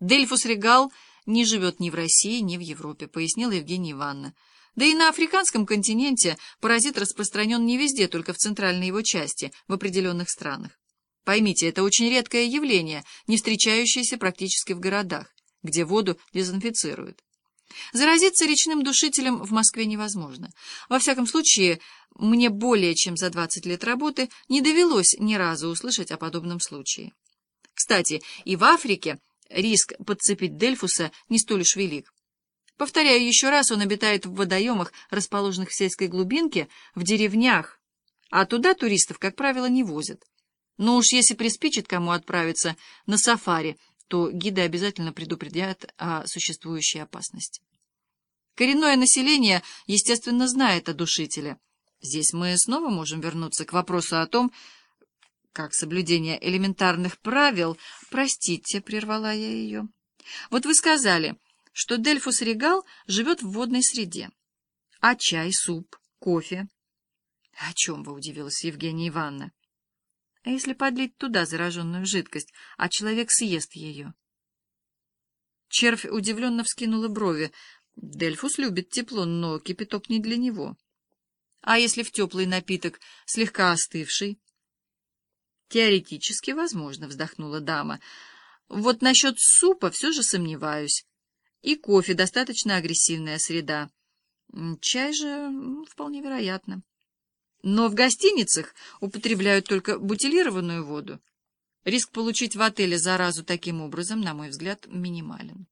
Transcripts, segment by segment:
Дельфус Регал не живет ни в России, ни в Европе, пояснила Евгения Ивановна. Да и на африканском континенте паразит распространен не везде, только в центральной его части, в определенных странах. Поймите, это очень редкое явление, не встречающееся практически в городах, где воду дезинфицируют. Заразиться речным душителем в Москве невозможно. Во всяком случае, мне более чем за 20 лет работы не довелось ни разу услышать о подобном случае. Кстати, и в Африке риск подцепить Дельфуса не столь уж велик. Повторяю еще раз, он обитает в водоемах, расположенных в сельской глубинке, в деревнях, а туда туристов, как правило, не возят. Но уж если приспичит кому отправиться на сафари, то гиды обязательно предупредят о существующей опасности. Коренное население, естественно, знает о душителе. Здесь мы снова можем вернуться к вопросу о том, как соблюдение элементарных правил... Простите, прервала я ее. Вот вы сказали, что Дельфус Регал живет в водной среде. А чай, суп, кофе? О чем вы удивилась, Евгения Ивановна? А если подлить туда зараженную жидкость, а человек съест ее? Червь удивленно вскинула брови. Дельфус любит тепло, но кипяток не для него. А если в теплый напиток, слегка остывший? Теоретически возможно, вздохнула дама. Вот насчет супа все же сомневаюсь. И кофе достаточно агрессивная среда. Чай же вполне вероятно. Но в гостиницах употребляют только бутилированную воду. Риск получить в отеле заразу таким образом, на мой взгляд, минимален.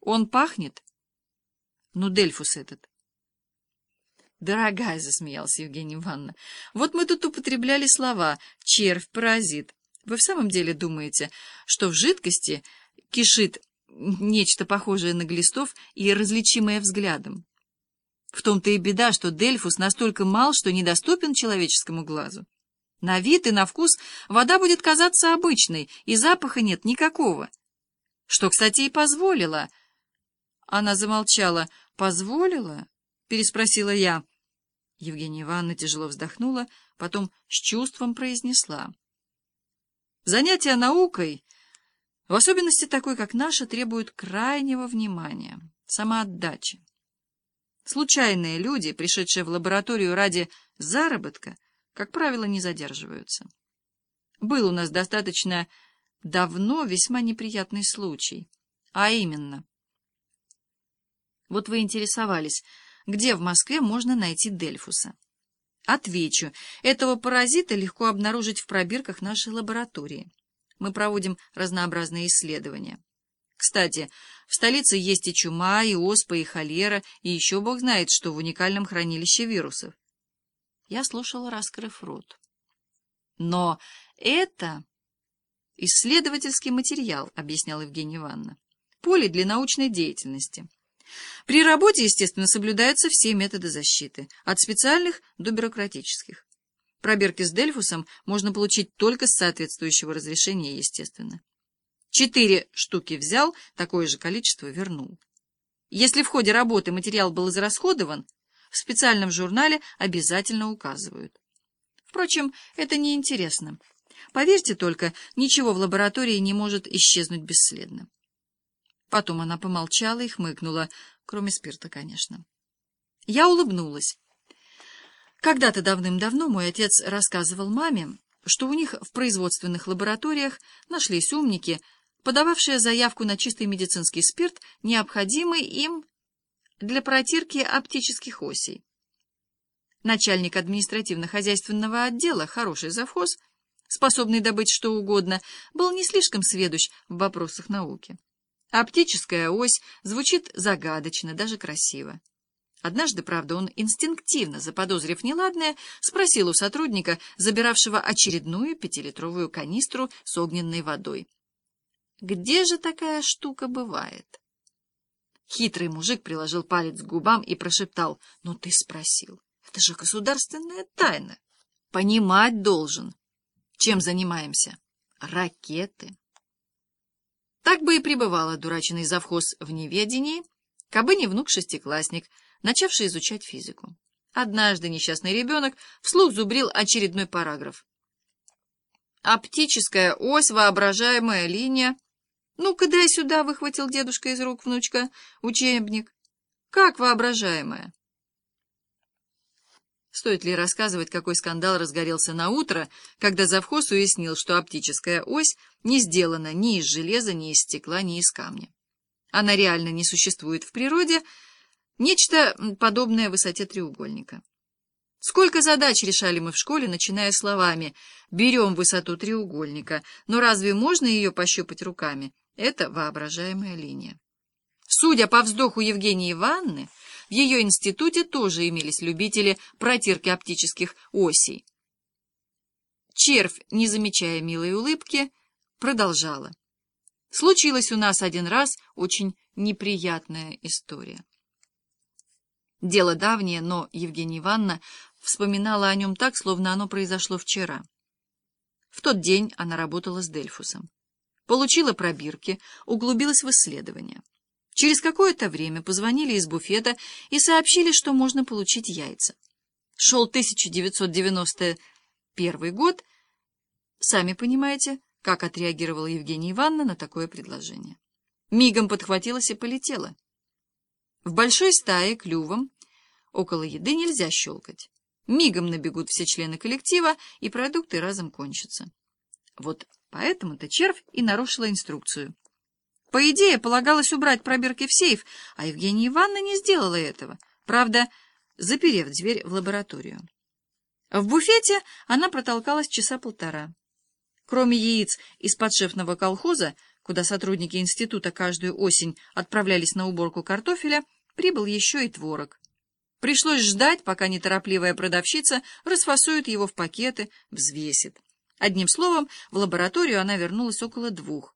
Он пахнет? Ну, Дельфус этот. «Дорогая», — засмеялась Евгения Ивановна, — «вот мы тут употребляли слова «червь», «паразит». Вы в самом деле думаете, что в жидкости кишит нечто похожее на глистов и различимое взглядом? В том-то и беда, что Дельфус настолько мал, что недоступен человеческому глазу. На вид и на вкус вода будет казаться обычной, и запаха нет никакого. Что, кстати, и позволила. Она замолчала. «Позволила?» — переспросила я. Евгения Ивановна тяжело вздохнула, потом с чувством произнесла. Занятия наукой, в особенности такой, как наша, требуют крайнего внимания, самоотдачи. Случайные люди, пришедшие в лабораторию ради заработка, как правило, не задерживаются. Был у нас достаточно давно весьма неприятный случай, а именно. Вот вы интересовались, где в Москве можно найти Дельфуса. Отвечу, этого паразита легко обнаружить в пробирках нашей лаборатории. Мы проводим разнообразные исследования. Кстати, в столице есть и чума, и оспа, и холера, и еще бог знает, что в уникальном хранилище вирусов. Я слушала, раскрыв рот. Но это исследовательский материал, объясняла Евгения Ивановна. Поле для научной деятельности. При работе, естественно, соблюдаются все методы защиты, от специальных до бюрократических. Пробирки с Дельфусом можно получить только с соответствующего разрешения, естественно. Четыре штуки взял, такое же количество вернул. Если в ходе работы материал был израсходован, в специальном журнале обязательно указывают. Впрочем, это не интересно. Поверьте только, ничего в лаборатории не может исчезнуть бесследно. Потом она помолчала и хмыкнула, кроме спирта, конечно. Я улыбнулась. Когда-то давным-давно мой отец рассказывал маме, что у них в производственных лабораториях нашлись умники, подававшие заявку на чистый медицинский спирт, необходимый им для протирки оптических осей. Начальник административно-хозяйственного отдела, хороший завхоз, способный добыть что угодно, был не слишком сведущ в вопросах науки. Оптическая ось звучит загадочно, даже красиво. Однажды, правда, он инстинктивно, заподозрив неладное, спросил у сотрудника, забиравшего очередную пятилитровую канистру с огненной водой. «Где же такая штука бывает?» Хитрый мужик приложил палец к губам и прошептал. «Ну ты спросил. Это же государственная тайна. Понимать должен. Чем занимаемся? Ракеты». Так бы и пребывала дурачный завхоз в неведении, кабы не внук-шестиклассник, начавший изучать физику. Однажды несчастный ребенок вслух зубрил очередной параграф. Оптическая ось, воображаемая линия. Ну-ка, дай сюда, — выхватил дедушка из рук внучка учебник. Как воображаемая? Стоит ли рассказывать, какой скандал разгорелся на утро, когда завхоз уяснил, что оптическая ось не сделана ни из железа, ни из стекла, ни из камня. Она реально не существует в природе, нечто подобное высоте треугольника. Сколько задач решали мы в школе, начиная словами «берем высоту треугольника», но разве можно ее пощупать руками? Это воображаемая линия. Судя по вздоху Евгении Ивановны, в ее институте тоже имелись любители протирки оптических осей. Червь, не замечая милой улыбки, продолжала. Случилась у нас один раз очень неприятная история. Дело давнее, но Евгения Ивановна вспоминала о нем так, словно оно произошло вчера. В тот день она работала с Дельфусом получила пробирки, углубилась в исследования. Через какое-то время позвонили из буфета и сообщили, что можно получить яйца. Шел 1991 год. Сами понимаете, как отреагировала Евгения Ивановна на такое предложение. Мигом подхватилась и полетела. В большой стае клювом около еды нельзя щелкать. Мигом набегут все члены коллектива, и продукты разом кончатся. Вот Поэтому-то червь и нарушила инструкцию. По идее, полагалось убрать пробирки в сейф, а Евгения Ивановна не сделала этого, правда, заперев дверь в лабораторию. В буфете она протолкалась часа полтора. Кроме яиц из подшефного колхоза, куда сотрудники института каждую осень отправлялись на уборку картофеля, прибыл еще и творог. Пришлось ждать, пока неторопливая продавщица расфасует его в пакеты, взвесит. Одним словом, в лабораторию она вернулась около двух.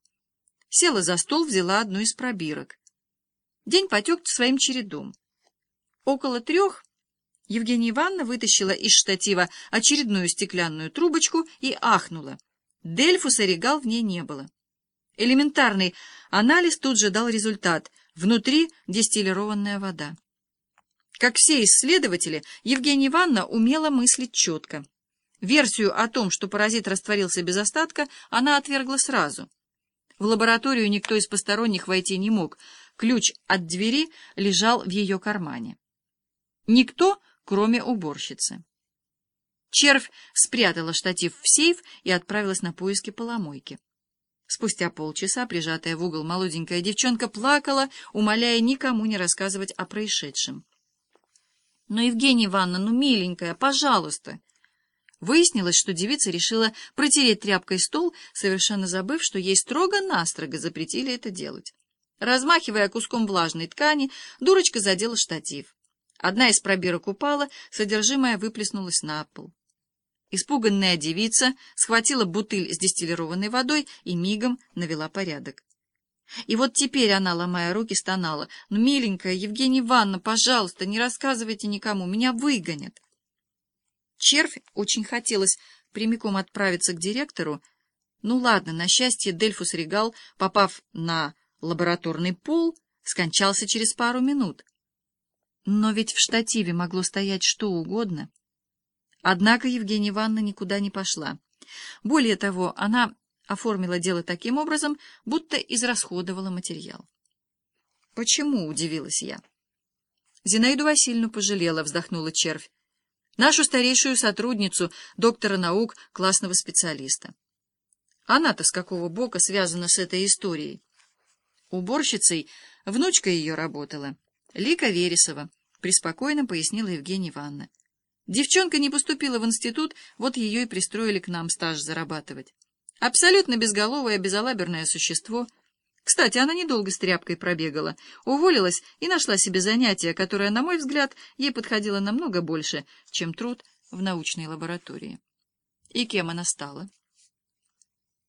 Села за стол, взяла одну из пробирок. День потек своим чередом. Около трех Евгения Ивановна вытащила из штатива очередную стеклянную трубочку и ахнула. Дельфуса регал в ней не было. Элементарный анализ тут же дал результат. Внутри дистиллированная вода. Как все исследователи, Евгения Ивановна умела мыслить четко. Версию о том, что паразит растворился без остатка, она отвергла сразу. В лабораторию никто из посторонних войти не мог. Ключ от двери лежал в ее кармане. Никто, кроме уборщицы. Червь спрятала штатив в сейф и отправилась на поиски поломойки. Спустя полчаса, прижатая в угол молоденькая девчонка, плакала, умоляя никому не рассказывать о происшедшем. — Но, Евгения Ивановна, ну, миленькая, пожалуйста! Выяснилось, что девица решила протереть тряпкой стол, совершенно забыв, что ей строго-настрого запретили это делать. Размахивая куском влажной ткани, дурочка задела штатив. Одна из пробирок упала, содержимое выплеснулось на пол. Испуганная девица схватила бутыль с дистиллированной водой и мигом навела порядок. И вот теперь она, ломая руки, стонала. «Ну, миленькая Евгения Ивановна, пожалуйста, не рассказывайте никому, меня выгонят». Червь очень хотелось прямиком отправиться к директору. Ну ладно, на счастье Дельфус Регал, попав на лабораторный пол, скончался через пару минут. Но ведь в штативе могло стоять что угодно. Однако Евгения Ивановна никуда не пошла. Более того, она оформила дело таким образом, будто израсходовала материал. «Почему?» — удивилась я. Зинаиду Васильевну пожалела, вздохнула червь нашу старейшую сотрудницу, доктора наук, классного специалиста. Она-то с какого бока связана с этой историей? Уборщицей внучка ее работала, Лика Вересова, преспокойно пояснила Евгения Ивановна. Девчонка не поступила в институт, вот ее и пристроили к нам стаж зарабатывать. Абсолютно безголовое, безалаберное существо — кстати, она недолго с тряпкой пробегала, уволилась и нашла себе занятие, которое, на мой взгляд, ей подходило намного больше, чем труд в научной лаборатории. И кем она стала?